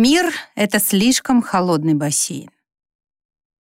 Мир — это слишком холодный бассейн.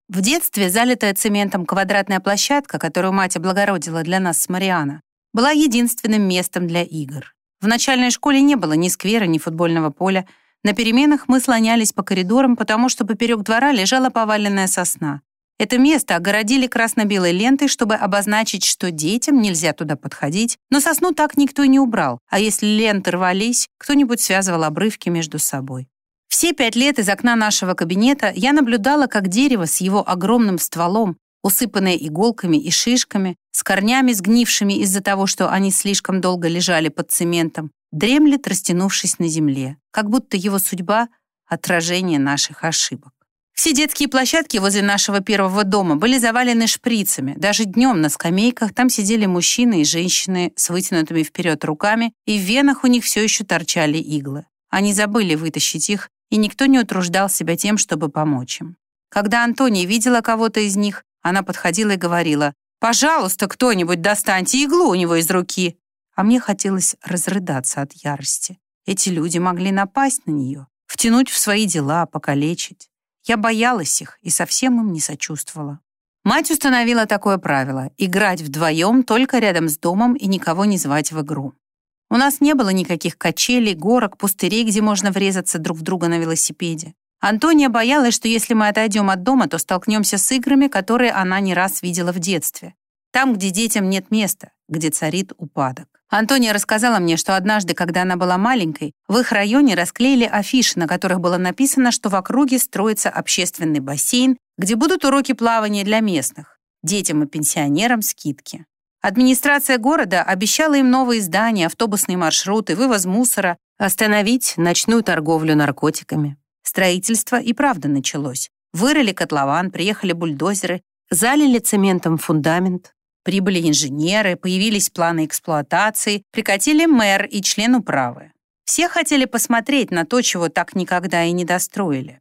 В детстве залитая цементом квадратная площадка, которую мать облагородила для нас с Мариана, была единственным местом для игр. В начальной школе не было ни сквера, ни футбольного поля. На переменах мы слонялись по коридорам, потому что поперек двора лежала поваленная сосна. Это место огородили красно-белой лентой, чтобы обозначить, что детям нельзя туда подходить, но сосну так никто и не убрал, а если ленты рвались, кто-нибудь связывал обрывки между собой. Все пять лет из окна нашего кабинета я наблюдала, как дерево с его огромным стволом, усыпанное иголками и шишками, с корнями сгнившими из-за того, что они слишком долго лежали под цементом, дремлет, растянувшись на земле, как будто его судьба — отражение наших ошибок. Все детские площадки возле нашего первого дома были завалены шприцами. Даже днем на скамейках там сидели мужчины и женщины с вытянутыми вперед руками, и в венах у них все еще торчали иглы. Они забыли вытащить их и никто не утруждал себя тем, чтобы помочь им. Когда Антония видела кого-то из них, она подходила и говорила, «Пожалуйста, кто-нибудь достаньте иглу у него из руки». А мне хотелось разрыдаться от ярости. Эти люди могли напасть на нее, втянуть в свои дела, покалечить. Я боялась их и совсем им не сочувствовала. Мать установила такое правило — играть вдвоем только рядом с домом и никого не звать в игру. У нас не было никаких качелей, горок, пустырей, где можно врезаться друг в друга на велосипеде. Антония боялась, что если мы отойдем от дома, то столкнемся с играми, которые она не раз видела в детстве. Там, где детям нет места, где царит упадок. Антония рассказала мне, что однажды, когда она была маленькой, в их районе расклеили афиши, на которых было написано, что в округе строится общественный бассейн, где будут уроки плавания для местных, детям и пенсионерам скидки. Администрация города обещала им новые здания, автобусные маршруты, вывоз мусора, остановить ночную торговлю наркотиками. Строительство и правда началось. Вырыли котлован, приехали бульдозеры, залили цементом фундамент, прибыли инженеры, появились планы эксплуатации, прикатили мэр и член управы. Все хотели посмотреть на то, чего так никогда и не достроили.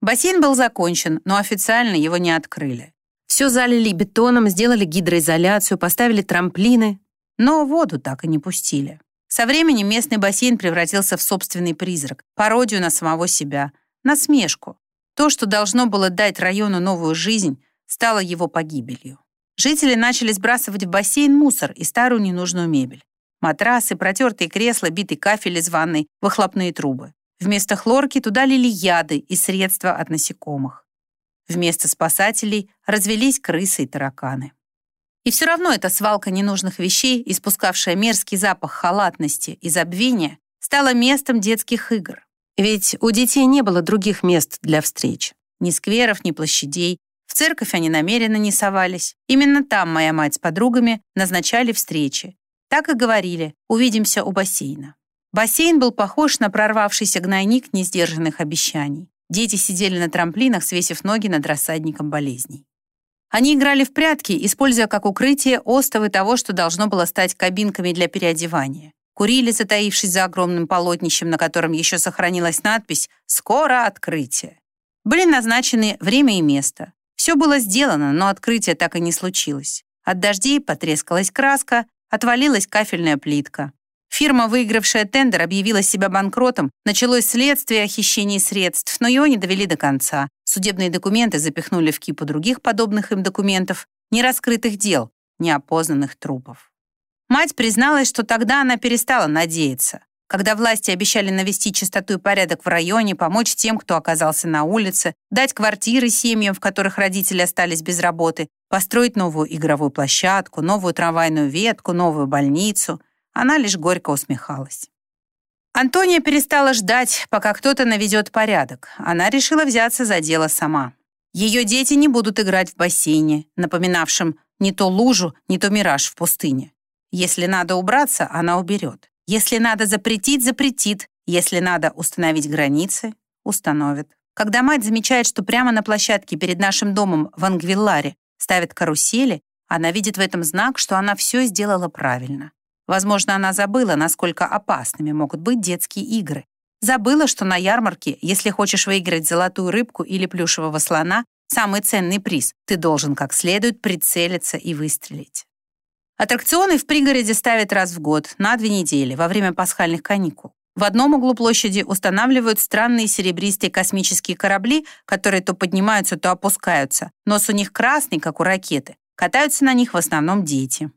Бассейн был закончен, но официально его не открыли. Все залили бетоном, сделали гидроизоляцию, поставили трамплины, но воду так и не пустили. Со временем местный бассейн превратился в собственный призрак, пародию на самого себя, на смешку. То, что должно было дать району новую жизнь, стало его погибелью. Жители начали сбрасывать в бассейн мусор и старую ненужную мебель. Матрасы, протертые кресла, битый кафель из ванной, выхлопные трубы. Вместо хлорки туда лили яды и средства от насекомых. Вместо спасателей развелись крысы и тараканы. И все равно эта свалка ненужных вещей, испускавшая мерзкий запах халатности и забвения, стала местом детских игр. Ведь у детей не было других мест для встреч. Ни скверов, ни площадей. В церковь они намеренно не совались. Именно там моя мать с подругами назначали встречи. Так и говорили «увидимся у бассейна». Бассейн был похож на прорвавшийся гнойник несдержанных обещаний. Дети сидели на трамплинах, свесив ноги над рассадником болезней. Они играли в прятки, используя как укрытие остовы того, что должно было стать кабинками для переодевания. Курили, затаившись за огромным полотнищем, на котором еще сохранилась надпись «Скоро открытие». Были назначены время и место. Все было сделано, но открытие так и не случилось. От дождей потрескалась краска, отвалилась кафельная плитка. Фирма, выигравшая тендер, объявила себя банкротом, началось следствие о хищении средств, но его не довели до конца. Судебные документы запихнули в кипу других подобных им документов, нераскрытых дел, неопознанных трупов. Мать призналась, что тогда она перестала надеяться. Когда власти обещали навести чистоту и порядок в районе, помочь тем, кто оказался на улице, дать квартиры семьям, в которых родители остались без работы, построить новую игровую площадку, новую трамвайную ветку, новую больницу, она лишь горько усмехалась. Антония перестала ждать, пока кто-то наведет порядок. Она решила взяться за дело сама. Ее дети не будут играть в бассейне, напоминавшем не то лужу, не то мираж в пустыне. Если надо убраться, она уберет. Если надо запретить, запретит. Если надо установить границы, установит. Когда мать замечает, что прямо на площадке перед нашим домом в Ангвилларе ставят карусели, она видит в этом знак, что она все сделала правильно. Возможно, она забыла, насколько опасными могут быть детские игры. Забыла, что на ярмарке, если хочешь выиграть золотую рыбку или плюшевого слона, самый ценный приз, ты должен как следует прицелиться и выстрелить. Аттракционы в пригороде ставят раз в год, на две недели, во время пасхальных каникул. В одном углу площади устанавливают странные серебристые космические корабли, которые то поднимаются, то опускаются. Нос у них красный, как у ракеты. Катаются на них в основном дети.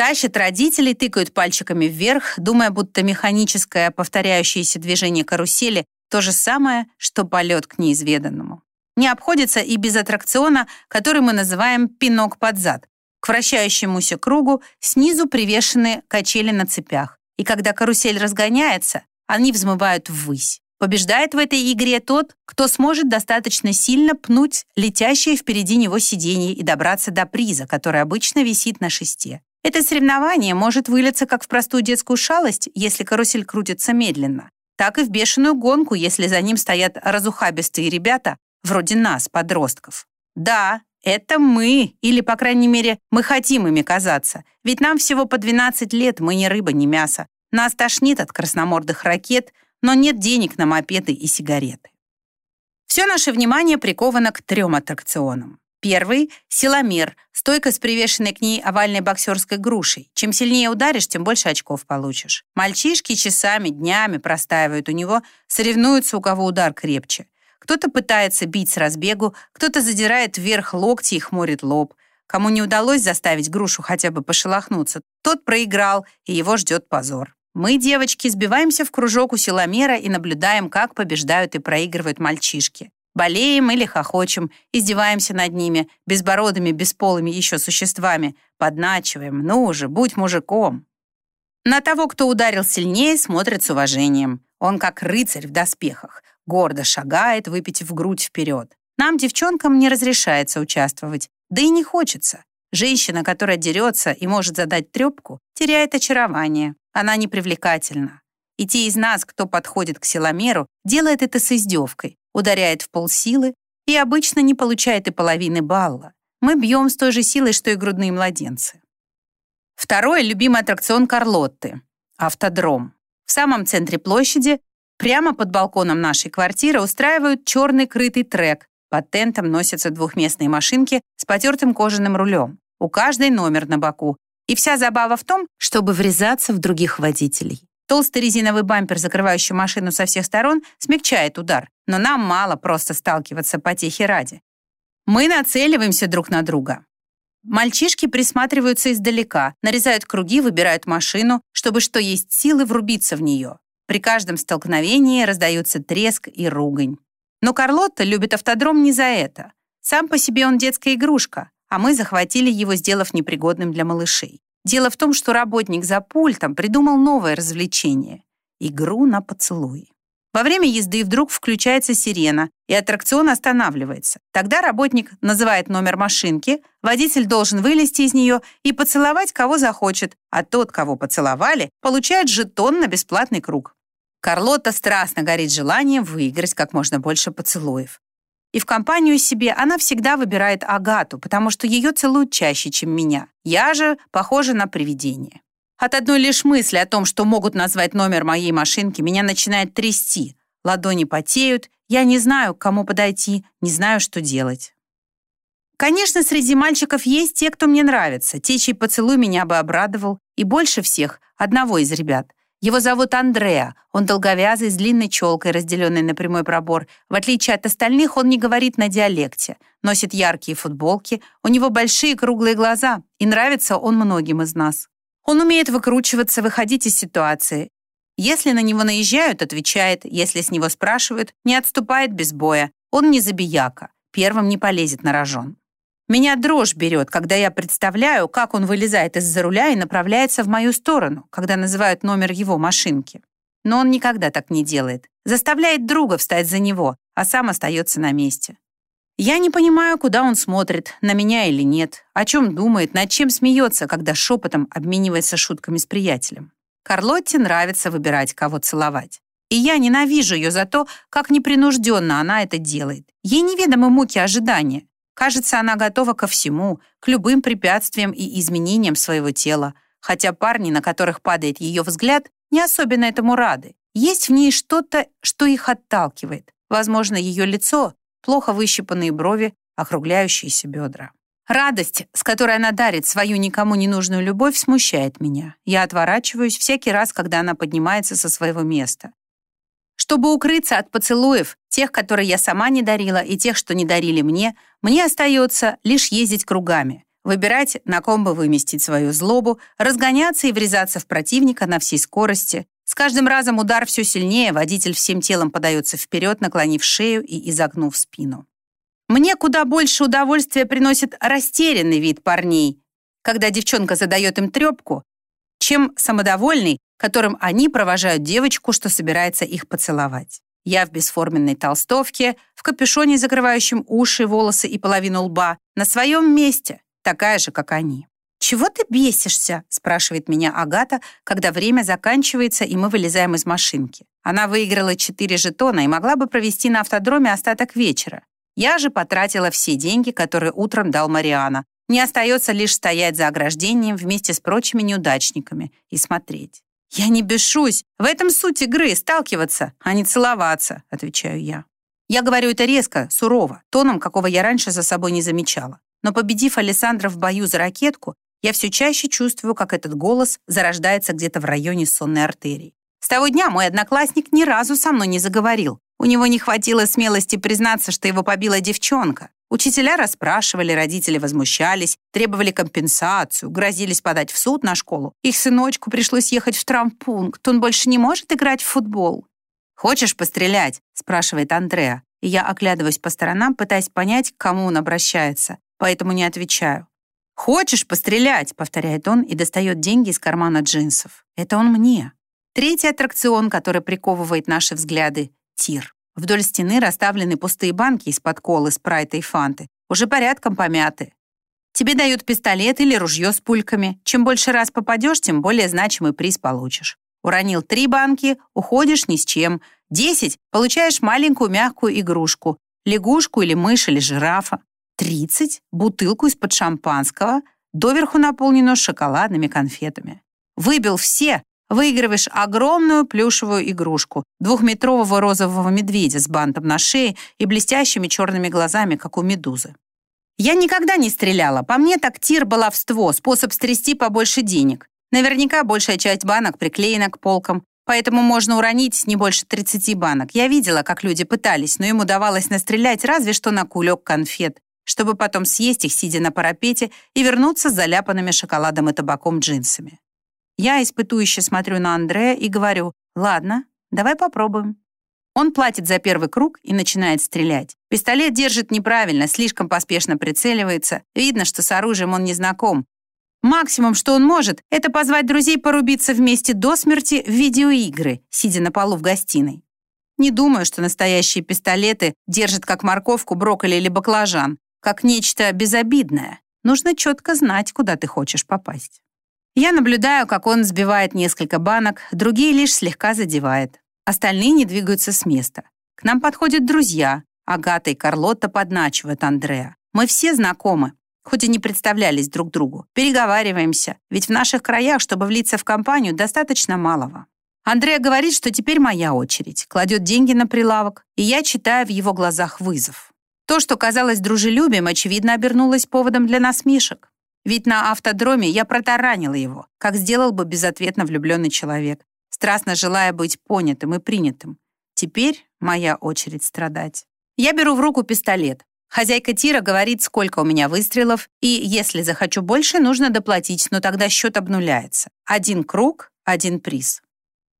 Тащат родителей, тыкают пальчиками вверх, думая, будто механическое повторяющееся движение карусели то же самое, что полет к неизведанному. Не обходится и без аттракциона, который мы называем «пинок под зад». К вращающемуся кругу снизу привешены качели на цепях. И когда карусель разгоняется, они взмывают ввысь. Побеждает в этой игре тот, кто сможет достаточно сильно пнуть летящее впереди него сиденье и добраться до приза, который обычно висит на шесте. Это соревнование может вылиться как в простую детскую шалость, если карусель крутится медленно, так и в бешеную гонку, если за ним стоят разухабистые ребята, вроде нас, подростков. Да, это мы, или, по крайней мере, мы хотим ими казаться. Ведь нам всего по 12 лет, мы ни рыба, ни мясо. Нас тошнит от красномордых ракет, но нет денег на мопеды и сигареты. Все наше внимание приковано к трем аттракционам. Первый — силомер, стойка с привешенной к ней овальной боксерской грушей. Чем сильнее ударишь, тем больше очков получишь. Мальчишки часами, днями простаивают у него, соревнуются, у кого удар крепче. Кто-то пытается бить с разбегу, кто-то задирает вверх локти и хмурит лоб. Кому не удалось заставить грушу хотя бы пошелохнуться, тот проиграл, и его ждет позор. Мы, девочки, сбиваемся в кружок у силомера и наблюдаем, как побеждают и проигрывают мальчишки. Болеем или хохочем, издеваемся над ними, безбородыми, бесполыми еще существами, подначиваем «ну уже, будь мужиком». На того, кто ударил сильнее, смотрят с уважением. Он как рыцарь в доспехах, гордо шагает, выпитив грудь вперед. Нам, девчонкам, не разрешается участвовать, да и не хочется. Женщина, которая дерется и может задать трепку, теряет очарование. Она непривлекательна. И те из нас, кто подходит к силомеру, делает это с издевкой, ударяет в полсилы и обычно не получает и половины балла. Мы бьем с той же силой, что и грудные младенцы. Второй — любимый аттракцион Карлотты — автодром. В самом центре площади Прямо под балконом нашей квартиры устраивают черный крытый трек. Под тентом носятся двухместные машинки с потертым кожаным рулем. У каждой номер на боку. И вся забава в том, чтобы врезаться в других водителей. Толстый резиновый бампер, закрывающий машину со всех сторон, смягчает удар, но нам мало просто сталкиваться потехи ради. Мы нацеливаемся друг на друга. Мальчишки присматриваются издалека, нарезают круги, выбирают машину, чтобы что есть силы врубиться в нее. При каждом столкновении раздается треск и ругань. Но Карлотта любит автодром не за это. Сам по себе он детская игрушка, а мы захватили его, сделав непригодным для малышей. Дело в том, что работник за пультом придумал новое развлечение — игру на поцелуй. Во время езды вдруг включается сирена, и аттракцион останавливается. Тогда работник называет номер машинки, водитель должен вылезти из нее и поцеловать кого захочет, а тот, кого поцеловали, получает жетон на бесплатный круг. Карлота страстно горит желанием выиграть как можно больше поцелуев. И в компанию себе она всегда выбирает Агату, потому что ее целуют чаще, чем меня. Я же похожа на привидение. От одной лишь мысли о том, что могут назвать номер моей машинки, меня начинает трясти. Ладони потеют, я не знаю, к кому подойти, не знаю, что делать. Конечно, среди мальчиков есть те, кто мне нравится, те, чей поцелуй меня бы обрадовал, и больше всех одного из ребят — его зовут Андреа. Он долговязый, с длинной челкой, разделенной на прямой пробор. В отличие от остальных, он не говорит на диалекте. Носит яркие футболки. У него большие круглые глаза. И нравится он многим из нас. Он умеет выкручиваться, выходить из ситуации. Если на него наезжают, отвечает. Если с него спрашивают, не отступает без боя. Он не забияка. Первым не полезет на рожон. Меня дрожь берет, когда я представляю, как он вылезает из-за руля и направляется в мою сторону, когда называют номер его машинки. Но он никогда так не делает. Заставляет друга встать за него, а сам остается на месте. Я не понимаю, куда он смотрит, на меня или нет, о чем думает, над чем смеется, когда шепотом обменивается шутками с приятелем. Карлотте нравится выбирать, кого целовать. И я ненавижу ее за то, как непринужденно она это делает. Ей неведомы муки ожидания. Кажется, она готова ко всему, к любым препятствиям и изменениям своего тела, хотя парни, на которых падает ее взгляд, не особенно этому рады. Есть в ней что-то, что их отталкивает. Возможно, ее лицо, плохо выщипанные брови, округляющиеся бедра. Радость, с которой она дарит свою никому не нужную любовь, смущает меня. Я отворачиваюсь всякий раз, когда она поднимается со своего места. Чтобы укрыться от поцелуев, тех, которые я сама не дарила, и тех, что не дарили мне, мне остается лишь ездить кругами, выбирать, на ком бы выместить свою злобу, разгоняться и врезаться в противника на всей скорости. С каждым разом удар все сильнее, водитель всем телом подается вперед, наклонив шею и изогнув спину. Мне куда больше удовольствия приносит растерянный вид парней, когда девчонка задает им трепку, чем самодовольный, которым они провожают девочку, что собирается их поцеловать. Я в бесформенной толстовке, в капюшоне, закрывающем уши, волосы и половину лба, на своем месте, такая же, как они. «Чего ты бесишься?» — спрашивает меня Агата, когда время заканчивается, и мы вылезаем из машинки. Она выиграла четыре жетона и могла бы провести на автодроме остаток вечера. Я же потратила все деньги, которые утром дал Мариана. Не остается лишь стоять за ограждением вместе с прочими неудачниками и смотреть. «Я не бешусь. В этом суть игры — сталкиваться, а не целоваться», — отвечаю я. Я говорю это резко, сурово, тоном, какого я раньше за собой не замечала. Но победив Александра в бою за ракетку, я все чаще чувствую, как этот голос зарождается где-то в районе сонной артерии. С того дня мой одноклассник ни разу со мной не заговорил, у него не хватило смелости признаться, что его побила девчонка. Учителя расспрашивали, родители возмущались, требовали компенсацию, грозились подать в суд на школу. Их сыночку пришлось ехать в травмпункт, он больше не может играть в футбол. «Хочешь пострелять?» — спрашивает Андреа. И я оглядываюсь по сторонам, пытаясь понять, к кому он обращается, поэтому не отвечаю. «Хочешь пострелять?» — повторяет он и достает деньги из кармана джинсов. Это он мне. Третий аттракцион, который приковывает наши взгляды тир. Вдоль стены расставлены пустые банки из-под колы, спрайта и фанты, уже порядком помяты. Тебе дают пистолет или ружье с пульками. Чем больше раз попадешь, тем более значимый приз получишь. Уронил три банки, уходишь ни с чем. Десять — получаешь маленькую мягкую игрушку, лягушку или мышь или жирафа. Тридцать — бутылку из-под шампанского, доверху наполненную шоколадными конфетами. Выбил все, выигрываешь огромную плюшевую игрушку, двухметрового розового медведя с бантом на шее и блестящими черными глазами, как у медузы. Я никогда не стреляла. По мне так тир баловство, способ стрясти побольше денег. Наверняка большая часть банок приклеена к полкам, поэтому можно уронить не больше 30 банок. Я видела, как люди пытались, но им удавалось настрелять разве что на кулек конфет, чтобы потом съесть их, сидя на парапете, и вернуться с заляпанными шоколадом и табаком джинсами. Я испытующе смотрю на Андрея и говорю, ладно, давай попробуем. Он платит за первый круг и начинает стрелять. Пистолет держит неправильно, слишком поспешно прицеливается. Видно, что с оружием он не знаком. Максимум, что он может, это позвать друзей порубиться вместе до смерти в видеоигры, сидя на полу в гостиной. Не думаю, что настоящие пистолеты держат как морковку, брокколи или баклажан, как нечто безобидное. Нужно четко знать, куда ты хочешь попасть. Я наблюдаю, как он сбивает несколько банок, другие лишь слегка задевает. Остальные не двигаются с места. К нам подходят друзья. Агата и Карлотта подначивают Андреа. Мы все знакомы, хоть и не представлялись друг другу. Переговариваемся, ведь в наших краях, чтобы влиться в компанию, достаточно малого. Андреа говорит, что теперь моя очередь, кладет деньги на прилавок, и я читаю в его глазах вызов. То, что казалось дружелюбием, очевидно, обернулось поводом для насмешек. Ведь на автодроме я протаранила его, как сделал бы безответно влюбленный человек, страстно желая быть понятым и принятым. Теперь моя очередь страдать. Я беру в руку пистолет. Хозяйка тира говорит, сколько у меня выстрелов, и если захочу больше, нужно доплатить, но тогда счет обнуляется. Один круг, один приз.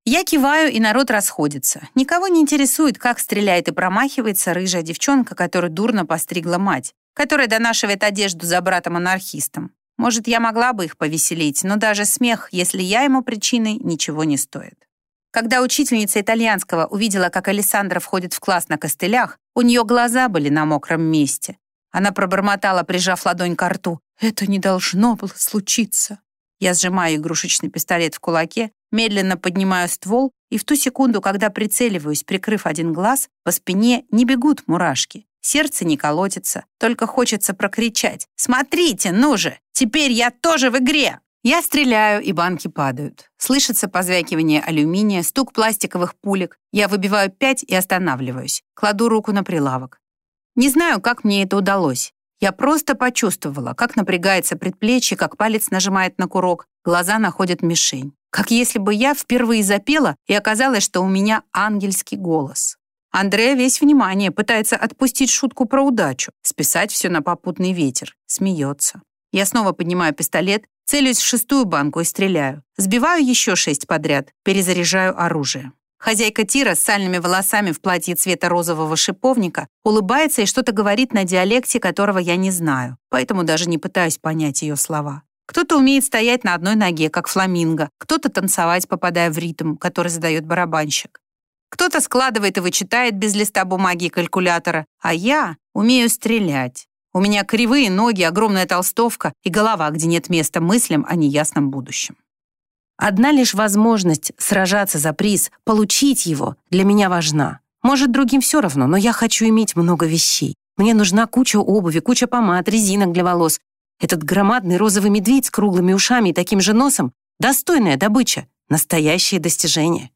Я киваю, и народ расходится. Никого не интересует, как стреляет и промахивается рыжая девчонка, которую дурно постригла мать который донашивает одежду за братом-анархистом. Может, я могла бы их повеселить, но даже смех, если я ему причиной, ничего не стоит. Когда учительница итальянского увидела, как Александра входит в класс на костылях, у нее глаза были на мокром месте. Она пробормотала, прижав ладонь к рту. «Это не должно было случиться». Я сжимаю игрушечный пистолет в кулаке, медленно поднимаю ствол, и в ту секунду, когда прицеливаюсь, прикрыв один глаз, по спине не бегут мурашки. Сердце не колотится, только хочется прокричать. «Смотрите, ну же! Теперь я тоже в игре!» Я стреляю, и банки падают. Слышится позвякивание алюминия, стук пластиковых пулек. Я выбиваю пять и останавливаюсь. Кладу руку на прилавок. Не знаю, как мне это удалось. Я просто почувствовала, как напрягается предплечье, как палец нажимает на курок, глаза находят мишень. Как если бы я впервые запела, и оказалось, что у меня ангельский голос. Андрея весь внимание, пытается отпустить шутку про удачу, списать все на попутный ветер. Смеется. Я снова поднимаю пистолет, целюсь в шестую банку и стреляю. Сбиваю еще шесть подряд, перезаряжаю оружие. Хозяйка тира с сальными волосами в платье цвета розового шиповника улыбается и что-то говорит на диалекте, которого я не знаю, поэтому даже не пытаюсь понять ее слова. Кто-то умеет стоять на одной ноге, как фламинго, кто-то танцевать, попадая в ритм, который задает барабанщик. Кто-то складывает и вычитает без листа бумаги и калькулятора, а я умею стрелять. У меня кривые ноги, огромная толстовка и голова, где нет места мыслям о неясном будущем. Одна лишь возможность сражаться за приз, получить его, для меня важна. Может, другим все равно, но я хочу иметь много вещей. Мне нужна куча обуви, куча помад, резинок для волос. Этот громадный розовый медведь с круглыми ушами и таким же носом — достойная добыча, настоящее достижение.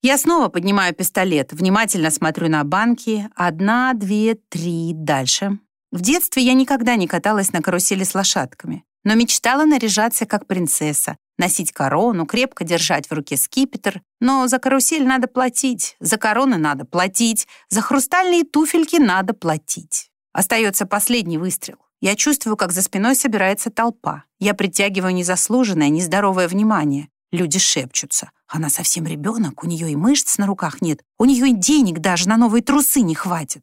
Я снова поднимаю пистолет, внимательно смотрю на банки. Одна, две, три, дальше. В детстве я никогда не каталась на карусели с лошадками, но мечтала наряжаться как принцесса, носить корону, крепко держать в руке скипетр. Но за карусель надо платить, за короны надо платить, за хрустальные туфельки надо платить. Остается последний выстрел. Я чувствую, как за спиной собирается толпа. Я притягиваю незаслуженное, нездоровое внимание. Люди шепчутся. Она совсем ребенок, у нее и мышц на руках нет, у нее и денег даже на новые трусы не хватит.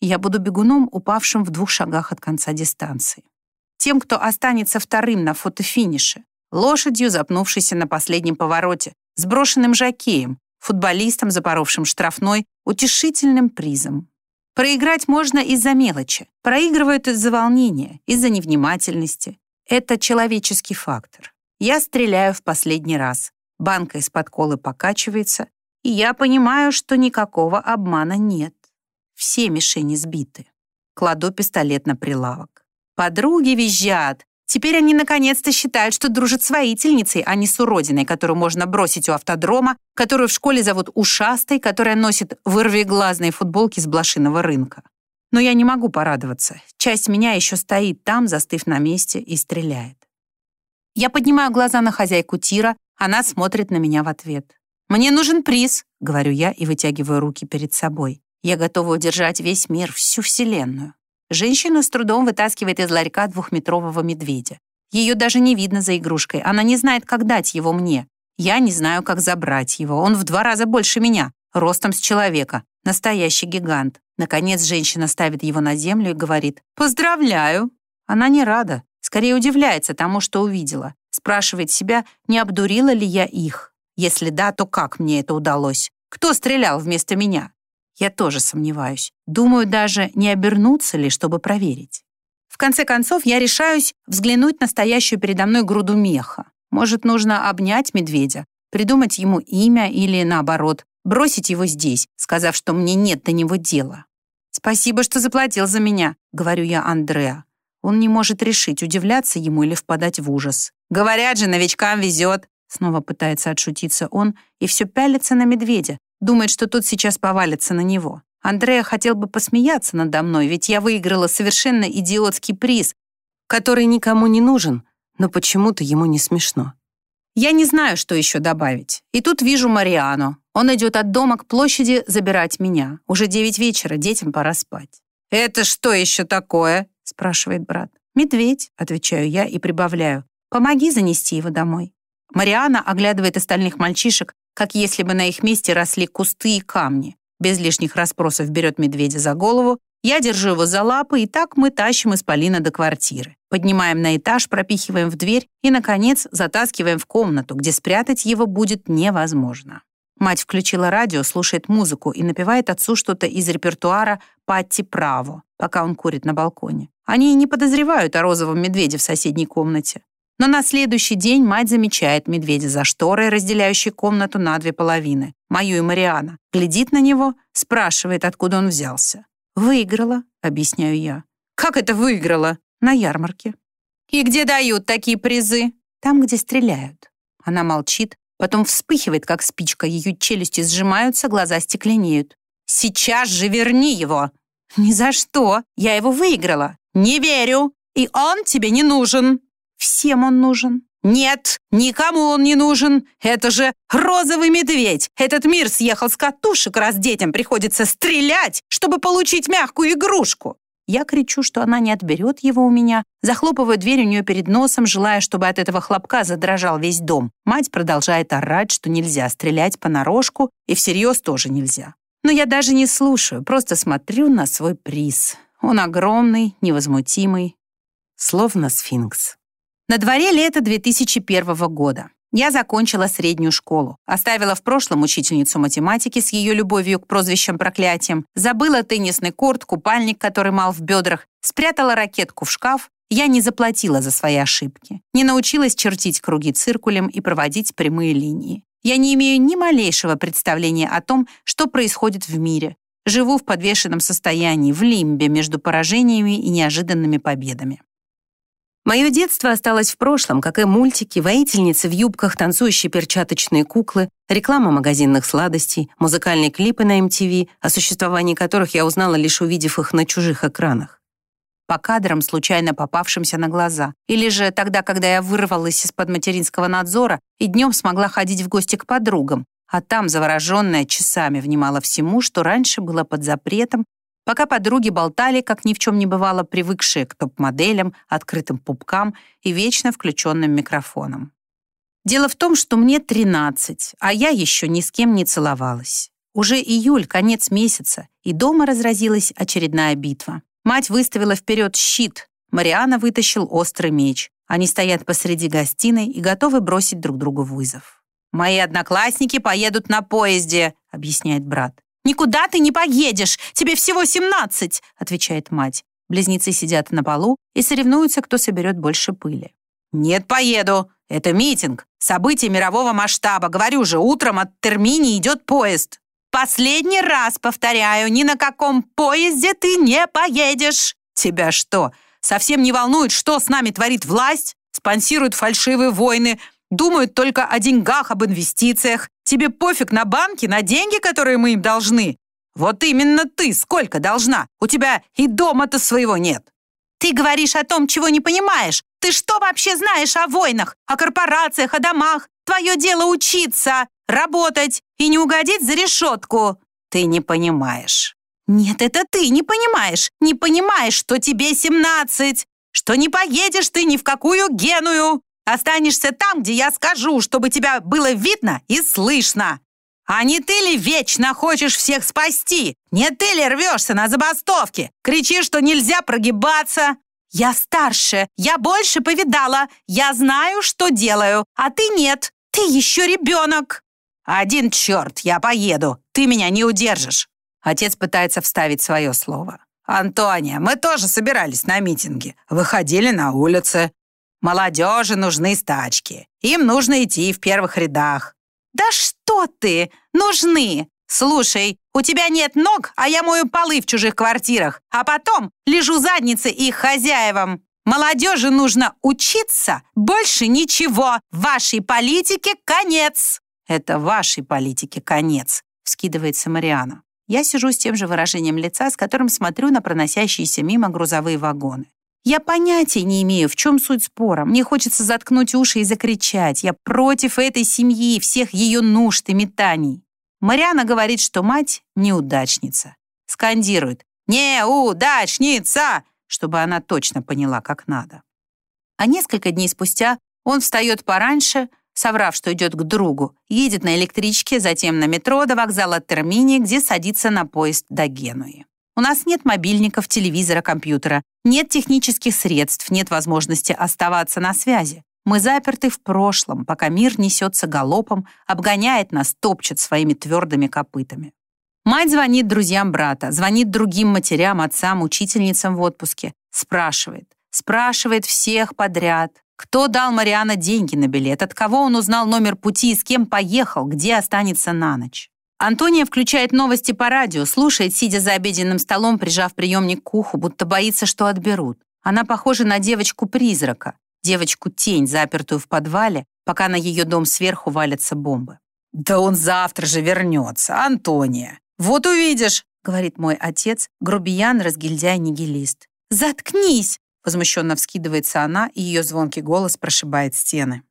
Я буду бегуном, упавшим в двух шагах от конца дистанции. Тем, кто останется вторым на фотофинише, лошадью, запнувшейся на последнем повороте, сброшенным жакеем, футболистом, запоровшим штрафной, утешительным призом. Проиграть можно из-за мелочи, проигрывают из-за волнения, из-за невнимательности. Это человеческий фактор. Я стреляю в последний раз. Банка из-под колы покачивается, и я понимаю, что никакого обмана нет. Все мишени сбиты. Кладу пистолет на прилавок. Подруги визжат. Теперь они наконец-то считают, что дружат с воительницей, а не с уродиной, которую можно бросить у автодрома, которую в школе зовут ушастой, которая носит вырвиглазные футболки с блошиного рынка. Но я не могу порадоваться. Часть меня еще стоит там, застыв на месте, и стреляет. Я поднимаю глаза на хозяйку тира, она смотрит на меня в ответ. «Мне нужен приз», — говорю я и вытягиваю руки перед собой. Я готова удержать весь мир, всю Вселенную. Женщина с трудом вытаскивает из ларька двухметрового медведя. Ее даже не видно за игрушкой. Она не знает, как дать его мне. Я не знаю, как забрать его. Он в два раза больше меня, ростом с человека. Настоящий гигант. Наконец женщина ставит его на землю и говорит «Поздравляю!». Она не рада, скорее удивляется тому, что увидела. Спрашивает себя, не обдурила ли я их. Если да, то как мне это удалось? Кто стрелял вместо меня? Я тоже сомневаюсь. Думаю, даже не обернуться ли, чтобы проверить. В конце концов, я решаюсь взглянуть на стоящую передо мной груду меха. Может, нужно обнять медведя, придумать ему имя или, наоборот, бросить его здесь, сказав, что мне нет до него дела. «Спасибо, что заплатил за меня», — говорю я Андреа. Он не может решить, удивляться ему или впадать в ужас. «Говорят же, новичкам везет!» Снова пытается отшутиться он и все пялится на медведя, Думает, что тот сейчас повалится на него. Андрея хотел бы посмеяться надо мной, ведь я выиграла совершенно идиотский приз, который никому не нужен, но почему-то ему не смешно. Я не знаю, что еще добавить. И тут вижу Мариану. Он идет от дома к площади забирать меня. Уже девять вечера, детям пора спать. «Это что еще такое?» — спрашивает брат. «Медведь», — отвечаю я и прибавляю. «Помоги занести его домой». Мариана оглядывает остальных мальчишек, как если бы на их месте росли кусты и камни. Без лишних расспросов берет медведя за голову, я держу его за лапы, и так мы тащим Исполина до квартиры. Поднимаем на этаж, пропихиваем в дверь и, наконец, затаскиваем в комнату, где спрятать его будет невозможно. Мать включила радио, слушает музыку и напевает отцу что-то из репертуара «Патти Право», пока он курит на балконе. Они и не подозревают о розовом медведе в соседней комнате. Но на следующий день мать замечает медведя за шторой, разделяющей комнату на две половины, мою и Мариана. Глядит на него, спрашивает, откуда он взялся. «Выиграла», — объясняю я. «Как это выиграла?» «На ярмарке». «И где дают такие призы?» «Там, где стреляют». Она молчит, потом вспыхивает, как спичка, ее челюсти сжимаются, глаза стекленеют. «Сейчас же верни его!» «Ни за что! Я его выиграла!» «Не верю! И он тебе не нужен!» «Всем он нужен!» «Нет, никому он не нужен! Это же розовый медведь! Этот мир съехал с катушек, раз детям приходится стрелять, чтобы получить мягкую игрушку!» Я кричу, что она не отберет его у меня, захлопываю дверь у нее перед носом, желая, чтобы от этого хлопка задрожал весь дом. Мать продолжает орать, что нельзя стрелять понарошку, и всерьез тоже нельзя. Но я даже не слушаю, просто смотрю на свой приз. Он огромный, невозмутимый, словно сфинкс. На дворе лето 2001 года. Я закончила среднюю школу, оставила в прошлом учительницу математики с ее любовью к прозвищам-проклятиям, забыла теннисный корт, купальник, который мал в бедрах, спрятала ракетку в шкаф. Я не заплатила за свои ошибки, не научилась чертить круги циркулем и проводить прямые линии. Я не имею ни малейшего представления о том, что происходит в мире. Живу в подвешенном состоянии, в лимбе между поражениями и неожиданными победами. Мое детство осталось в прошлом, как и мультики, воительницы в юбках, танцующие перчаточные куклы, реклама магазинных сладостей, музыкальные клипы на MTV, о существовании которых я узнала, лишь увидев их на чужих экранах. По кадрам, случайно попавшимся на глаза. Или же тогда, когда я вырвалась из-под материнского надзора и днем смогла ходить в гости к подругам, а там, завороженная, часами внимала всему, что раньше было под запретом пока подруги болтали, как ни в чем не бывало, привыкшие к топ-моделям, открытым пупкам и вечно включенным микрофонам. Дело в том, что мне 13, а я еще ни с кем не целовалась. Уже июль, конец месяца, и дома разразилась очередная битва. Мать выставила вперед щит, Мариана вытащил острый меч. Они стоят посреди гостиной и готовы бросить друг другу вызов. «Мои одноклассники поедут на поезде», — объясняет брат. «Никуда ты не поедешь! Тебе всего семнадцать!» — отвечает мать. Близнецы сидят на полу и соревнуются, кто соберет больше пыли. «Нет, поеду. Это митинг. Событие мирового масштаба. Говорю же, утром от Термини идет поезд. Последний раз повторяю, ни на каком поезде ты не поедешь. Тебя что, совсем не волнует, что с нами творит власть? Спонсирует фальшивые войны, думают только о деньгах, об инвестициях. Тебе пофиг на банки, на деньги, которые мы им должны? Вот именно ты сколько должна? У тебя и дома-то своего нет. Ты говоришь о том, чего не понимаешь. Ты что вообще знаешь о войнах, о корпорациях, о домах? Твое дело учиться, работать и не угодить за решетку. Ты не понимаешь. Нет, это ты не понимаешь. Не понимаешь, что тебе 17, что не поедешь ты ни в какую Геную. Останешься там, где я скажу, чтобы тебя было видно и слышно. А не ты ли вечно хочешь всех спасти? Не ты ли рвешься на забастовке? Кричишь, что нельзя прогибаться? Я старше, я больше повидала, я знаю, что делаю, а ты нет, ты еще ребенок. Один черт, я поеду, ты меня не удержишь. Отец пытается вставить свое слово. «Антония, мы тоже собирались на митинге, выходили на улицы. Молодежи нужны стачки. Им нужно идти в первых рядах. Да что ты? Нужны. Слушай, у тебя нет ног, а я мою полы в чужих квартирах, а потом лежу задницы их хозяевам. Молодежи нужно учиться, больше ничего. Вашей политике конец. Это вашей политике конец, вскидывается Мариана. Я сижу с тем же выражением лица, с которым смотрю на проносящиеся мимо грузовые вагоны. Я понятия не имею, в чем суть спора. Мне хочется заткнуть уши и закричать. Я против этой семьи, всех ее нужд и метаний. Мариана говорит, что мать неудачница. Скандирует «Неудачница!», чтобы она точно поняла, как надо. А несколько дней спустя он встает пораньше, соврав, что идет к другу, едет на электричке, затем на метро до вокзала Термини, где садится на поезд до Генуи. У нас нет мобильников, телевизора, компьютера, нет технических средств, нет возможности оставаться на связи. Мы заперты в прошлом, пока мир несется галопом, обгоняет нас, топчет своими твердыми копытами. Мать звонит друзьям брата, звонит другим матерям, отцам, учительницам в отпуске. Спрашивает. Спрашивает всех подряд. Кто дал Мариана деньги на билет, от кого он узнал номер пути и с кем поехал, где останется на ночь. Антония включает новости по радио, слушает, сидя за обеденным столом, прижав приемник к уху, будто боится, что отберут. Она похожа на девочку-призрака, девочку-тень, запертую в подвале, пока на ее дом сверху валятся бомбы. «Да он завтра же вернется, Антония! Вот увидишь!» — говорит мой отец, грубиян, разгильдяй, нигилист. «Заткнись!» — возмущенно вскидывается она, и ее звонкий голос прошибает стены.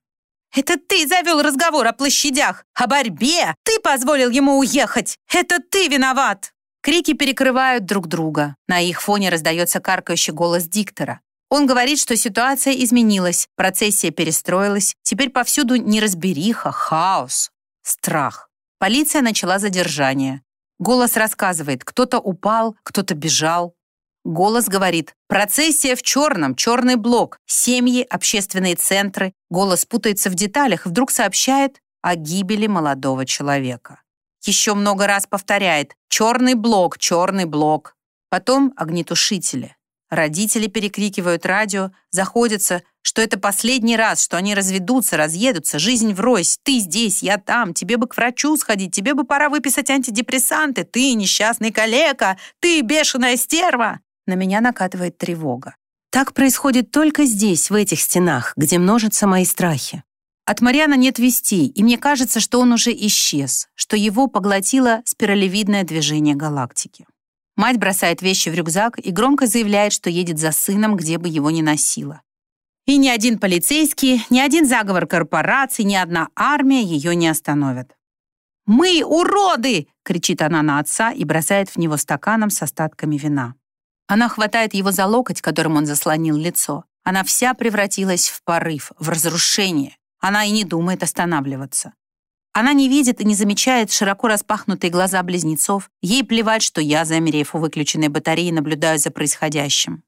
«Это ты завел разговор о площадях, о борьбе! Ты позволил ему уехать! Это ты виноват!» Крики перекрывают друг друга. На их фоне раздается каркающий голос диктора. Он говорит, что ситуация изменилась, процессия перестроилась, теперь повсюду неразбериха, хаос, страх. Полиция начала задержание. Голос рассказывает, кто-то упал, кто-то бежал. Голос говорит, процессия в черном, черный блок, семьи, общественные центры. Голос путается в деталях, вдруг сообщает о гибели молодого человека еще много раз повторяет «черный блок, черный блок». Потом огнетушители. Родители перекрикивают радио, заходятся, что это последний раз, что они разведутся, разъедутся, жизнь врозь, ты здесь, я там, тебе бы к врачу сходить, тебе бы пора выписать антидепрессанты, ты несчастный калека, ты бешеная стерва. На меня накатывает тревога. Так происходит только здесь, в этих стенах, где множатся мои страхи. От Мариана нет вестей, и мне кажется, что он уже исчез, что его поглотило спиралевидное движение галактики. Мать бросает вещи в рюкзак и громко заявляет, что едет за сыном, где бы его ни носила. И ни один полицейский, ни один заговор корпораций, ни одна армия ее не остановят. «Мы уроды!» — кричит она на отца и бросает в него стаканом с остатками вина. Она хватает его за локоть, которым он заслонил лицо. Она вся превратилась в порыв, в разрушение. Она и не думает останавливаться. Она не видит и не замечает широко распахнутые глаза близнецов. Ей плевать, что я, замерев у выключенной батареи, наблюдаю за происходящим.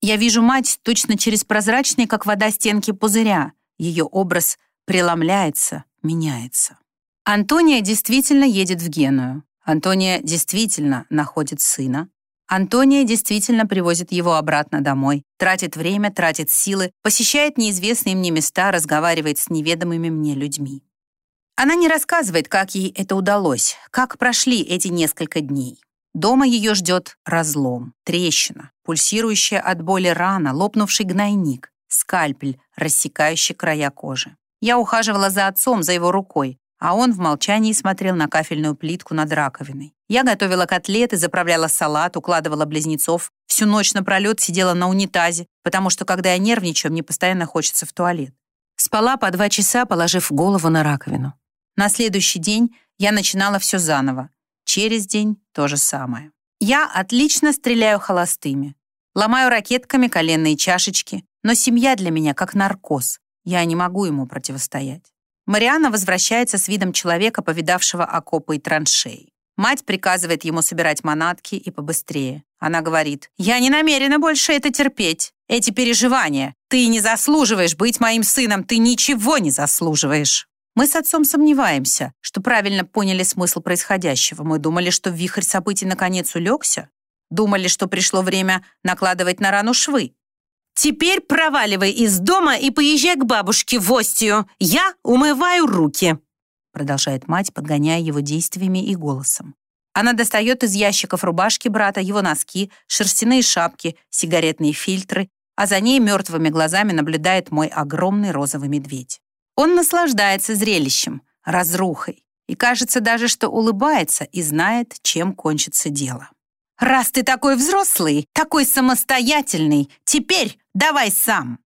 Я вижу мать точно через прозрачные, как вода, стенки пузыря. Ее образ преломляется, меняется. Антония действительно едет в Геную. Антония действительно находит сына. Антония действительно привозит его обратно домой, тратит время, тратит силы, посещает неизвестные мне места, разговаривает с неведомыми мне людьми. Она не рассказывает, как ей это удалось, как прошли эти несколько дней. Дома ее ждет разлом, трещина, пульсирующая от боли рана, лопнувший гнойник, скальпель, рассекающий края кожи. Я ухаживала за отцом, за его рукой, а он в молчании смотрел на кафельную плитку над раковиной. Я готовила котлеты, заправляла салат, укладывала близнецов. Всю ночь напролет сидела на унитазе, потому что, когда я нервничаю, мне постоянно хочется в туалет. Спала по два часа, положив голову на раковину. На следующий день я начинала все заново. Через день то же самое. Я отлично стреляю холостыми. Ломаю ракетками коленные чашечки, но семья для меня как наркоз. Я не могу ему противостоять. Мариана возвращается с видом человека, повидавшего окопы и траншеи. Мать приказывает ему собирать манатки и побыстрее. Она говорит, «Я не намерена больше это терпеть. Эти переживания. Ты не заслуживаешь быть моим сыном. Ты ничего не заслуживаешь». Мы с отцом сомневаемся, что правильно поняли смысл происходящего. Мы думали, что вихрь событий наконец улегся. Думали, что пришло время накладывать на рану швы. «Теперь проваливай из дома и поезжай к бабушке в Остию. Я умываю руки», продолжает мать, подгоняя его действиями и голосом. Она достает из ящиков рубашки брата его носки, шерстяные шапки, сигаретные фильтры, а за ней мертвыми глазами наблюдает мой огромный розовый медведь. Он наслаждается зрелищем, разрухой, и кажется даже, что улыбается и знает, чем кончится дело. «Раз ты такой взрослый, такой самостоятельный, теперь давай сам!»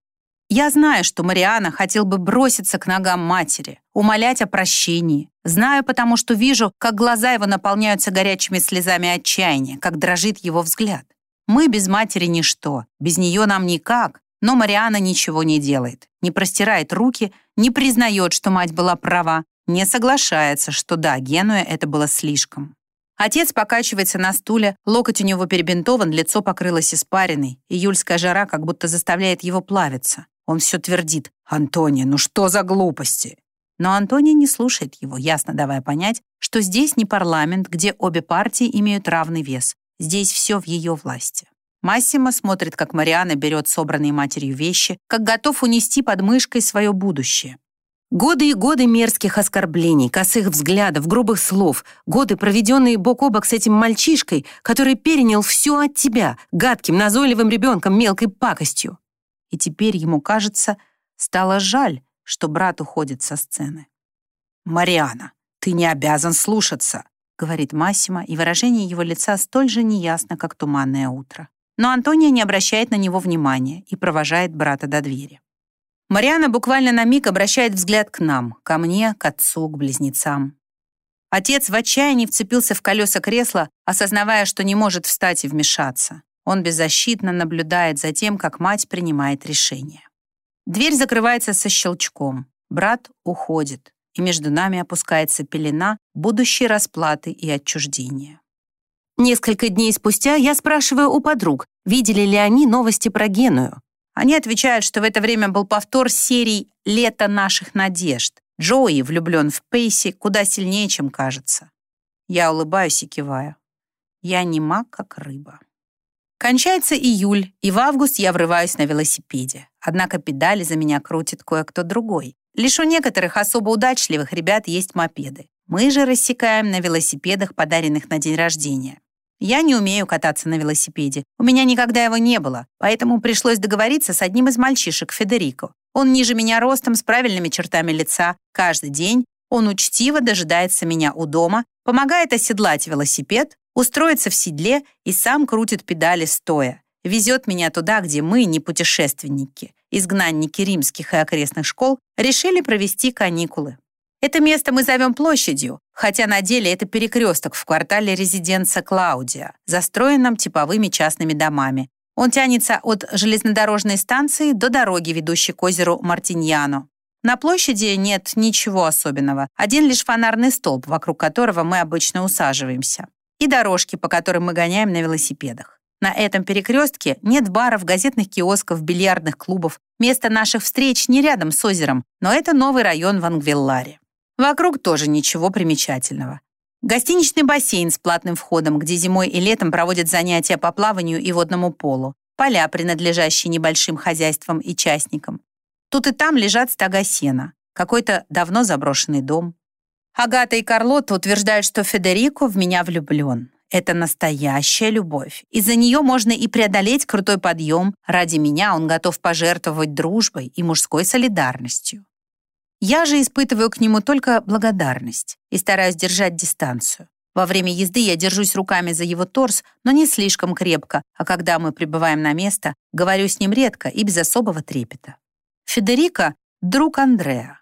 Я знаю, что Мариана хотел бы броситься к ногам матери, умолять о прощении. Знаю, потому что вижу, как глаза его наполняются горячими слезами отчаяния, как дрожит его взгляд. Мы без матери ничто, без нее нам никак, но Мариана ничего не делает, не простирает руки, не признает, что мать была права, не соглашается, что да, Генуя это было слишком. Отец покачивается на стуле, локоть у него перебинтован, лицо покрылось испариной. Июльская жара как будто заставляет его плавиться. Он все твердит «Антония, ну что за глупости?» Но Антония не слушает его, ясно давая понять, что здесь не парламент, где обе партии имеют равный вес. Здесь все в ее власти. Массимо смотрит, как Мариана берет собранные матерью вещи, как готов унести под мышкой свое будущее. Годы и годы мерзких оскорблений, косых взглядов, грубых слов, годы, проведенные бок о бок с этим мальчишкой, который перенял все от тебя, гадким, назойливым ребенком, мелкой пакостью. И теперь ему кажется, стало жаль, что брат уходит со сцены. «Мариана, ты не обязан слушаться», — говорит Массимо, и выражение его лица столь же неясно, как туманное утро. но Антония не обращает на него внимания и провожает брата до двери. Мариана буквально на миг обращает взгляд к нам, ко мне, к отцу, к близнецам. Отец в отчаянии вцепился в колеса кресла, осознавая, что не может встать и вмешаться. Он беззащитно наблюдает за тем, как мать принимает решение. Дверь закрывается со щелчком. Брат уходит, и между нами опускается пелена будущей расплаты и отчуждения. Несколько дней спустя я спрашиваю у подруг, видели ли они новости про Геную. Они отвечают, что в это время был повтор серий «Лето наших надежд». Джоуи влюблен в Пейси куда сильнее, чем кажется. Я улыбаюсь и киваю. Я нема, как рыба. Кончается июль, и в август я врываюсь на велосипеде. Однако педали за меня крутит кое-кто другой. Лишь у некоторых особо удачливых ребят есть мопеды. Мы же рассекаем на велосипедах, подаренных на день рождения. Я не умею кататься на велосипеде. У меня никогда его не было, поэтому пришлось договориться с одним из мальчишек, Федерико. Он ниже меня ростом, с правильными чертами лица. Каждый день он учтиво дожидается меня у дома, помогает оседлать велосипед, устроится в седле и сам крутит педали стоя. Везет меня туда, где мы, не путешественники, изгнанники римских и окрестных школ, решили провести каникулы. Это место мы зовем площадью, хотя на деле это перекресток в квартале резиденция Клаудия, застроенном типовыми частными домами. Он тянется от железнодорожной станции до дороги, ведущей к озеру Мартиньяно. На площади нет ничего особенного, один лишь фонарный столб, вокруг которого мы обычно усаживаемся и дорожки, по которым мы гоняем на велосипедах. На этом перекрестке нет баров, газетных киосков, бильярдных клубов. Место наших встреч не рядом с озером, но это новый район в Ангвелларе. Вокруг тоже ничего примечательного. Гостиничный бассейн с платным входом, где зимой и летом проводят занятия по плаванию и водному полу. Поля, принадлежащие небольшим хозяйствам и частникам. Тут и там лежат стога сена. Какой-то давно заброшенный дом. Агата и Карлотта утверждают, что Федерико в меня влюблен. Это настоящая любовь. Из-за нее можно и преодолеть крутой подъем. Ради меня он готов пожертвовать дружбой и мужской солидарностью. Я же испытываю к нему только благодарность и стараюсь держать дистанцию. Во время езды я держусь руками за его торс, но не слишком крепко, а когда мы прибываем на место, говорю с ним редко и без особого трепета. Федерико — друг Андреа.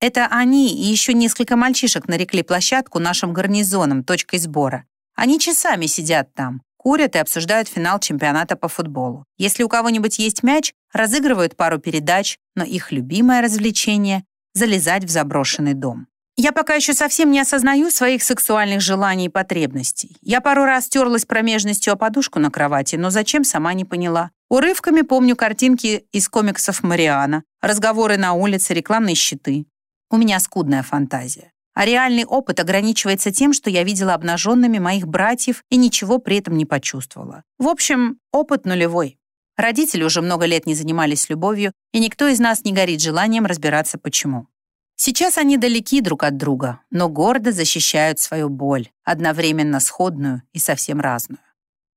Это они и еще несколько мальчишек нарекли площадку нашим гарнизоном, точкой сбора. Они часами сидят там, курят и обсуждают финал чемпионата по футболу. Если у кого-нибудь есть мяч, разыгрывают пару передач, но их любимое развлечение — залезать в заброшенный дом. Я пока еще совсем не осознаю своих сексуальных желаний и потребностей. Я пару раз терлась промежностью о подушку на кровати, но зачем, сама не поняла. Урывками помню картинки из комиксов Мариана, разговоры на улице, рекламные щиты. У меня скудная фантазия. А реальный опыт ограничивается тем, что я видела обнаженными моих братьев и ничего при этом не почувствовала. В общем, опыт нулевой. Родители уже много лет не занимались любовью, и никто из нас не горит желанием разбираться, почему. Сейчас они далеки друг от друга, но гордо защищают свою боль, одновременно сходную и совсем разную.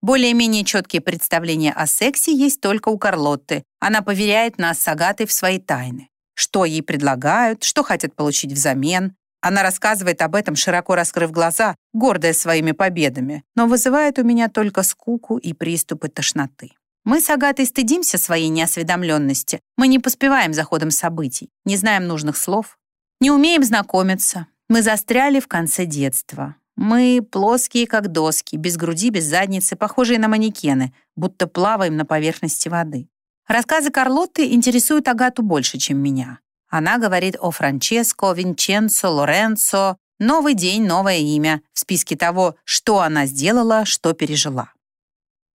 Более-менее четкие представления о сексе есть только у Карлотты. Она поверяет нас с Агатой в свои тайны что ей предлагают, что хотят получить взамен. Она рассказывает об этом, широко раскрыв глаза, гордая своими победами, но вызывает у меня только скуку и приступы тошноты. Мы с Агатой стыдимся своей неосведомленности. Мы не поспеваем за ходом событий, не знаем нужных слов, не умеем знакомиться. Мы застряли в конце детства. Мы плоские, как доски, без груди, без задницы, похожие на манекены, будто плаваем на поверхности воды. Рассказы Карлотты интересуют Агату больше, чем меня. Она говорит о Франческо, Винченцо, Лоренцо. Новый день, новое имя в списке того, что она сделала, что пережила.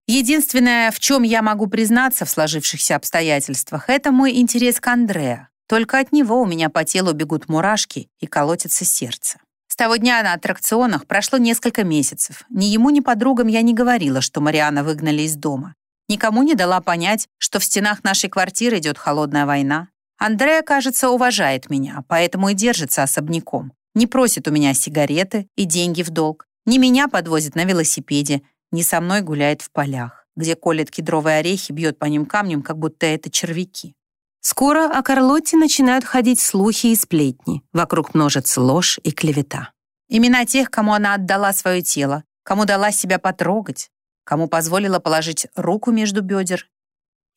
Единственное, в чем я могу признаться в сложившихся обстоятельствах, это мой интерес к Андреа. Только от него у меня по телу бегут мурашки и колотится сердце. С того дня на аттракционах прошло несколько месяцев. Ни ему, ни подругам я не говорила, что Мариана выгнали из дома. Никому не дала понять, что в стенах нашей квартиры идет холодная война. Андрея, кажется, уважает меня, поэтому и держится особняком. Не просит у меня сигареты и деньги в долг. Не меня подвозит на велосипеде, не со мной гуляет в полях, где колет кедровые орехи, бьет по ним камнем, как будто это червяки. Скоро о Карлотте начинают ходить слухи и сплетни. Вокруг множится ложь и клевета. Имена тех, кому она отдала свое тело, кому дала себя потрогать, кому позволила положить руку между бедер.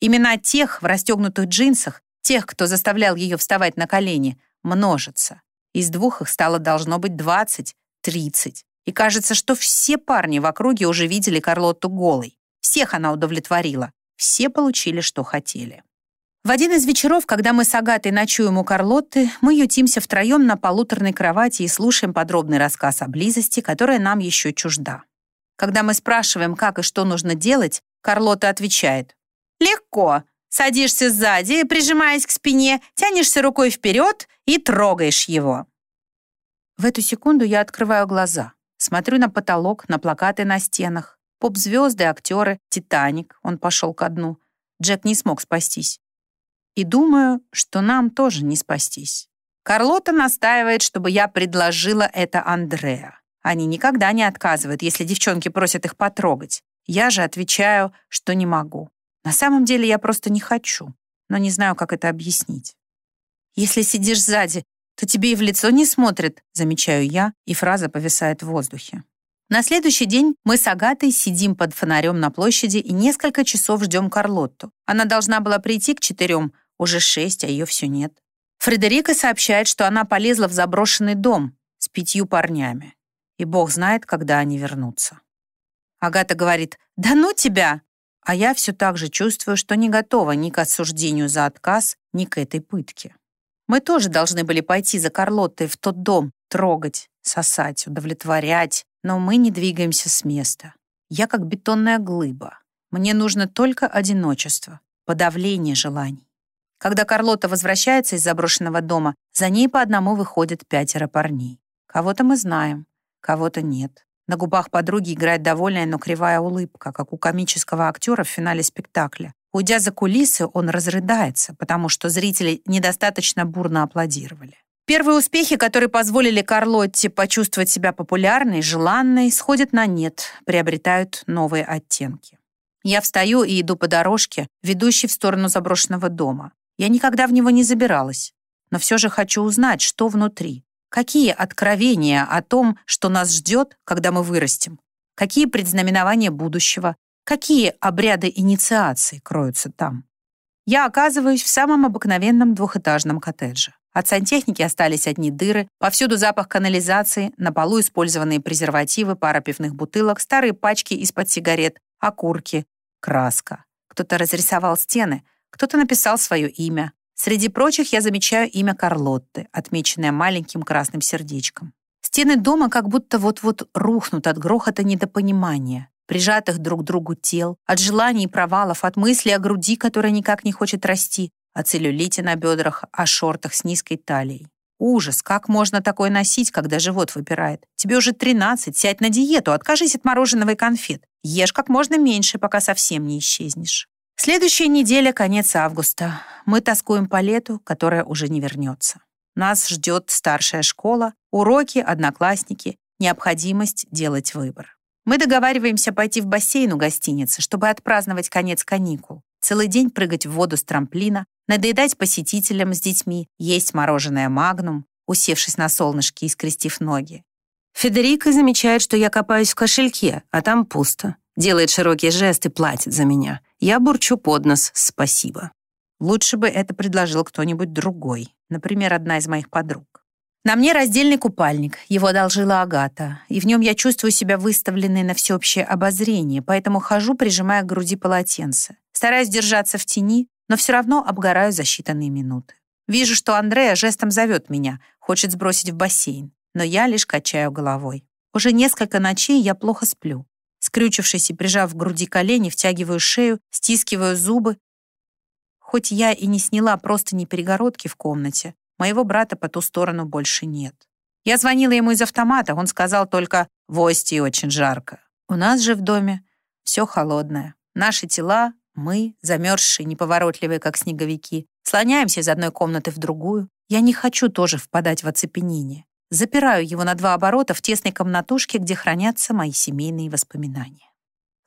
Имена тех в расстегнутых джинсах, тех, кто заставлял ее вставать на колени, множатся. Из двух их стало должно быть 20, 30. И кажется, что все парни в округе уже видели Карлотту голой. Всех она удовлетворила. Все получили, что хотели. В один из вечеров, когда мы с Агатой ночуем у Карлотты, мы ютимся втроем на полуторной кровати и слушаем подробный рассказ о близости, которая нам еще чужда. Когда мы спрашиваем, как и что нужно делать, Карлотта отвечает. «Легко. Садишься сзади, прижимаясь к спине, тянешься рукой вперед и трогаешь его». В эту секунду я открываю глаза, смотрю на потолок, на плакаты на стенах, поп-звезды, актеры, «Титаник», он пошел ко дну. Джек не смог спастись. И думаю, что нам тоже не спастись. Карлота настаивает, чтобы я предложила это Андреа. Они никогда не отказывают, если девчонки просят их потрогать. Я же отвечаю, что не могу. На самом деле я просто не хочу, но не знаю, как это объяснить. Если сидишь сзади, то тебе и в лицо не смотрят, замечаю я, и фраза повисает в воздухе. На следующий день мы с Агатой сидим под фонарем на площади и несколько часов ждем Карлотту. Она должна была прийти к четырем, уже шесть, а ее все нет. Фредерика сообщает, что она полезла в заброшенный дом с пятью парнями. И бог знает, когда они вернутся. Агата говорит «Да ну тебя!» А я все так же чувствую, что не готова ни к осуждению за отказ, ни к этой пытке. Мы тоже должны были пойти за Карлоттой в тот дом, трогать, сосать, удовлетворять, но мы не двигаемся с места. Я как бетонная глыба. Мне нужно только одиночество, подавление желаний. Когда Карлота возвращается из заброшенного дома, за ней по одному выходят пятеро парней. Кого-то мы знаем, кого-то нет. На губах подруги играет довольная, но кривая улыбка, как у комического актера в финале спектакля. Уйдя за кулисы, он разрыдается, потому что зрители недостаточно бурно аплодировали. Первые успехи, которые позволили Карлотте почувствовать себя популярной, желанной, сходят на нет, приобретают новые оттенки. Я встаю и иду по дорожке, ведущей в сторону заброшенного дома. Я никогда в него не забиралась, но все же хочу узнать, что внутри. Какие откровения о том, что нас ждет, когда мы вырастем? Какие предзнаменования будущего? Какие обряды инициации кроются там? Я оказываюсь в самом обыкновенном двухэтажном коттедже. От сантехники остались одни дыры, повсюду запах канализации, на полу использованные презервативы, пара пивных бутылок, старые пачки из-под сигарет, окурки, краска. Кто-то разрисовал стены, кто-то написал свое имя. Среди прочих я замечаю имя Карлотты, отмеченное маленьким красным сердечком. Стены дома как будто вот-вот рухнут от грохота недопонимания, прижатых друг к другу тел, от желаний и провалов, от мысли о груди, которая никак не хочет расти, о целлюлите на бедрах, о шортах с низкой талией. Ужас, как можно такое носить, когда живот выпирает? Тебе уже 13, сядь на диету, откажись от мороженого и конфет. Ешь как можно меньше, пока совсем не исчезнешь. Следующая неделя — конец августа. Мы тоскуем по лету, которое уже не вернется. Нас ждет старшая школа, уроки, одноклассники, необходимость делать выбор. Мы договариваемся пойти в бассейн у гостиницы, чтобы отпраздновать конец каникул. Целый день прыгать в воду с трамплина, надоедать посетителям с детьми, есть мороженое «Магнум», усевшись на солнышке и скрестив ноги. Федерика замечает, что я копаюсь в кошельке, а там пусто. Делает широкий жест и платит за меня. Я бурчу под нос «спасибо». Лучше бы это предложил кто-нибудь другой, например, одна из моих подруг. На мне раздельный купальник, его одолжила Агата, и в нем я чувствую себя выставленной на всеобщее обозрение, поэтому хожу, прижимая к груди полотенце. Стараюсь держаться в тени, но все равно обгораю за считанные минуты. Вижу, что Андрея жестом зовет меня, хочет сбросить в бассейн, но я лишь качаю головой. Уже несколько ночей я плохо сплю. Скрючившись и прижав к груди колени, втягиваю шею, стискиваю зубы. Хоть я и не сняла просто не перегородки в комнате, моего брата по ту сторону больше нет. Я звонила ему из автомата, он сказал только «В Ости очень жарко». У нас же в доме все холодное. Наши тела, мы, замерзшие, неповоротливые, как снеговики, слоняемся из одной комнаты в другую. Я не хочу тоже впадать в оцепенение. Запираю его на два оборота в тесной комнатушке, где хранятся мои семейные воспоминания.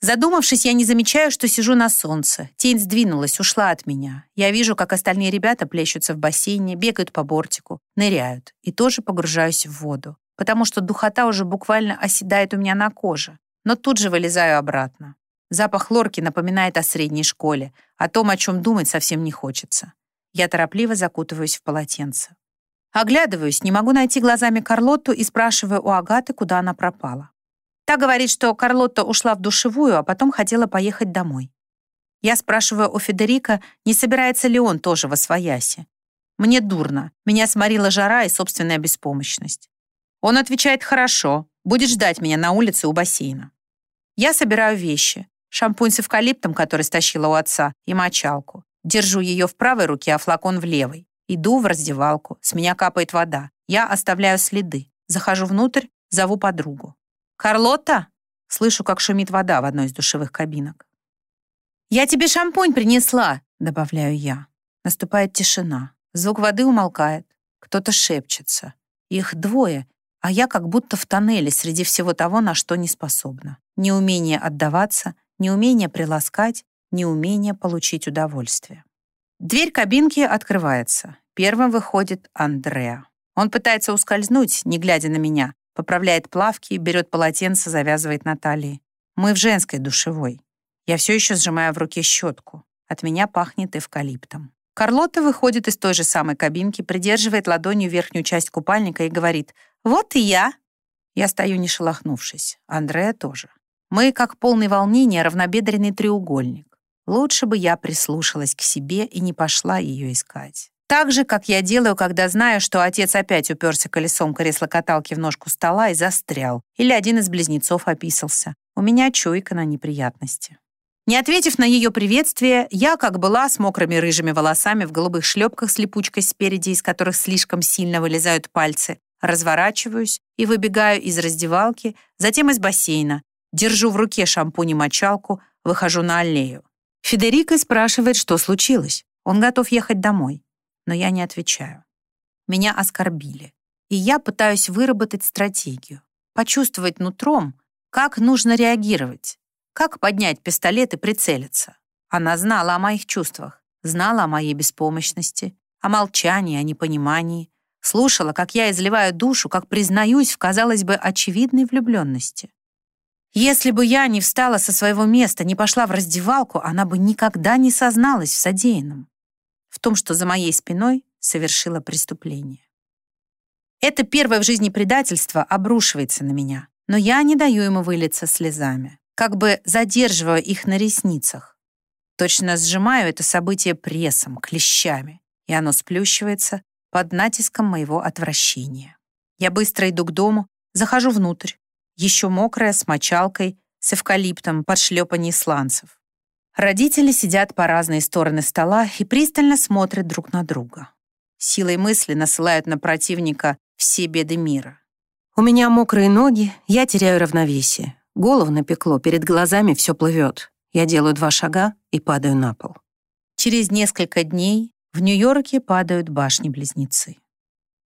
Задумавшись, я не замечаю, что сижу на солнце. Тень сдвинулась, ушла от меня. Я вижу, как остальные ребята плещутся в бассейне, бегают по бортику, ныряют. И тоже погружаюсь в воду, потому что духота уже буквально оседает у меня на коже. Но тут же вылезаю обратно. Запах лорки напоминает о средней школе, о том, о чем думать совсем не хочется. Я торопливо закутываюсь в полотенце. Оглядываюсь, не могу найти глазами Карлотту и спрашиваю у Агаты, куда она пропала. Та говорит, что Карлотта ушла в душевую, а потом хотела поехать домой. Я спрашиваю у Федерика, не собирается ли он тоже во свояси. Мне дурно, меня сморила жара и собственная беспомощность. Он отвечает «хорошо», будет ждать меня на улице у бассейна. Я собираю вещи, шампунь с эвкалиптом, который стащила у отца, и мочалку. Держу ее в правой руке, а флакон в левой. Иду в раздевалку, с меня капает вода. Я оставляю следы. Захожу внутрь, зову подругу. «Карлотта?» Слышу, как шумит вода в одной из душевых кабинок. «Я тебе шампунь принесла!» Добавляю я. Наступает тишина. Звук воды умолкает. Кто-то шепчется. Их двое, а я как будто в тоннеле среди всего того, на что не способна. Неумение отдаваться, неумение приласкать, неумение получить удовольствие. Дверь кабинки открывается. Первым выходит Андреа. Он пытается ускользнуть, не глядя на меня, поправляет плавки, берет полотенце, завязывает на талии. Мы в женской душевой. Я все еще сжимаю в руке щетку. От меня пахнет эвкалиптом. Карлотта выходит из той же самой кабинки, придерживает ладонью верхнюю часть купальника и говорит «Вот и я». Я стою, не шелохнувшись. Андрея тоже. Мы, как полный волнения, равнобедренный треугольник. Лучше бы я прислушалась к себе и не пошла ее искать. Так же, как я делаю, когда знаю, что отец опять уперся колесом кресла-каталки в ножку стола и застрял, или один из близнецов описался. У меня чуйка на неприятности. Не ответив на ее приветствие, я, как была, с мокрыми рыжими волосами в голубых шлепках с липучкой спереди, из которых слишком сильно вылезают пальцы, разворачиваюсь и выбегаю из раздевалки, затем из бассейна, держу в руке шампунь и мочалку, выхожу на аллею. Федерико спрашивает, что случилось. Он готов ехать домой. Но я не отвечаю. Меня оскорбили. И я пытаюсь выработать стратегию. Почувствовать нутром, как нужно реагировать. Как поднять пистолет и прицелиться. Она знала о моих чувствах, знала о моей беспомощности, о молчании, о непонимании, слушала, как я изливаю душу, как признаюсь в, казалось бы, очевидной влюбленности. Если бы я не встала со своего места, не пошла в раздевалку, она бы никогда не созналась в содеянном, том, что за моей спиной совершила преступление. Это первое в жизни предательство обрушивается на меня, но я не даю ему вылиться слезами, как бы задерживая их на ресницах. Точно сжимаю это событие прессом, клещами, и оно сплющивается под натиском моего отвращения. Я быстро иду к дому, захожу внутрь, еще мокрая, с мочалкой, с эвкалиптом под шлепанье сланцев. Родители сидят по разные стороны стола и пристально смотрят друг на друга. Силой мысли насылают на противника все беды мира. У меня мокрые ноги, я теряю равновесие. Голову напекло, перед глазами все плывет. Я делаю два шага и падаю на пол. Через несколько дней в Нью-Йорке падают башни-близнецы.